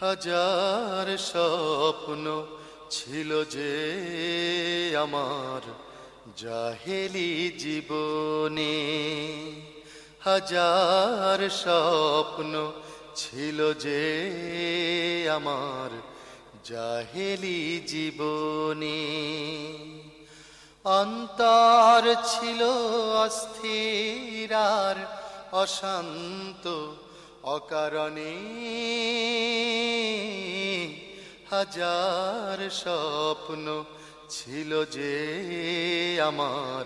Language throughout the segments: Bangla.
হাজার স্বপ্ন ছিল যে আমার জাহেলি জীবনে। হাজার স্বপ্ন ছিল যে আমার জাহেলি জীবনে। অন্তর ছিল অস্থিরার অশান্ত। অকারণে হাজার স্বপ্ন ছিল যে আমার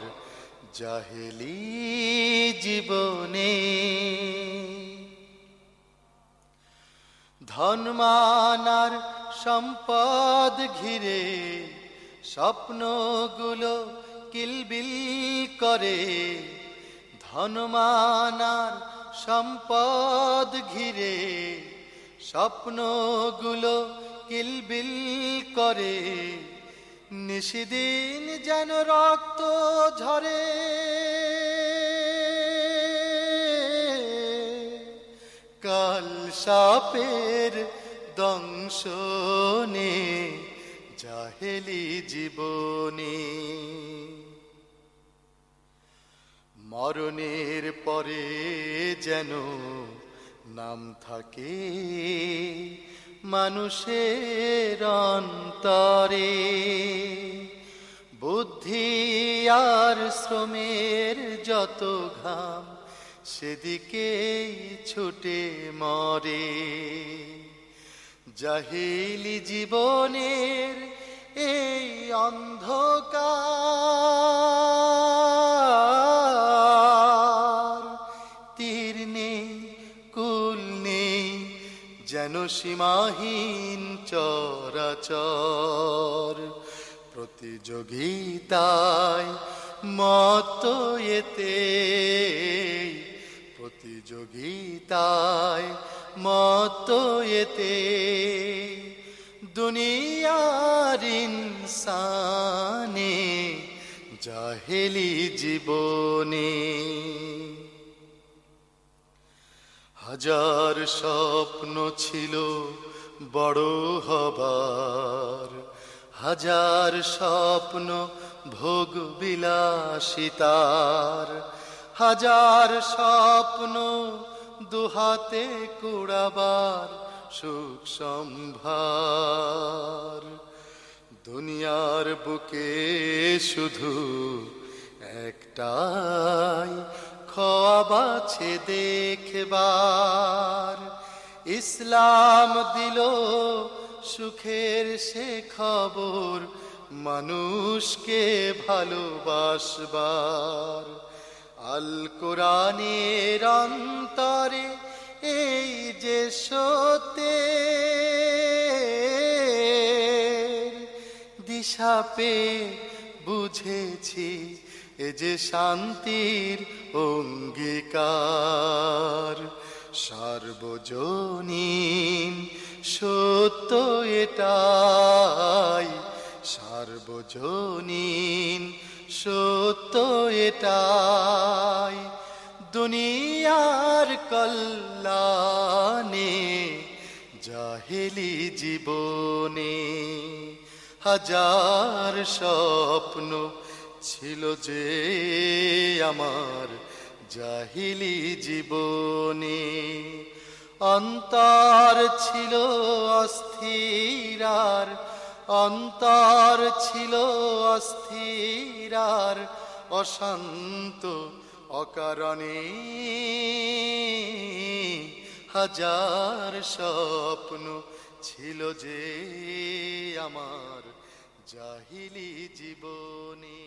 জাহেলি জীবনে। ধনমানার সম্পদ ঘিরে স্বপ্নগুলো কিলবিল করে। ধনমানার সম্পদ ঘিরে স্বপ্নগুলো কিলবিল করে। নিশিদিন যেন রক্ত ঝরে। কাল সাপের দংশনে জাহেলি জীবনে। মরণের পরে যেন নাম থাকে মানুষের অন্তরে। বুদ্ধি আর শ্রমের যত ঘাম সেদিকেই ছুটে মরে। জাহিলি জীবনের এই অন্ধকার যেন সীমাহীন চরাচর। প্রতিযোগিতায় মত এতে প্রতিযোগিতায় মত এতে দুনিয়ার ইনসানে জাহেলি জীবনে। হাজার স্বপ্ন ছিল বড় হবার। হাজার স্বপ্ন ভোগ বিলাসিতার হাজার স্বপ্ন দুহাতে কুড়াবার সুখ সম্ভার। দুনিয়ার বুকে শুধু একটাই খোয়াবাছে দেখবার। ইসলাম দিল সুখের সে খবর, মানুষকে ভালোবাসবার। আল কোরআনের অন্তরে এই যে সতে দিশা পে বুঝেছি এ যে শান্তির অঙ্গীকার, সার্বজনীন সত্য এটাই, সার্বজনীন সত্য এটাই। দুনিয়ার কল্যাণে জাহেলি জীবনে হাজার স্বপ্ন ছিল যে আমার জাহিলি জীবনে। অন্তর ছিল অস্থিরার অন্তর ছিল অস্থিরার অশান্ত অকারণে। হাজার স্বপ্ন ছিল যে আমার জাহিলি জীবনে।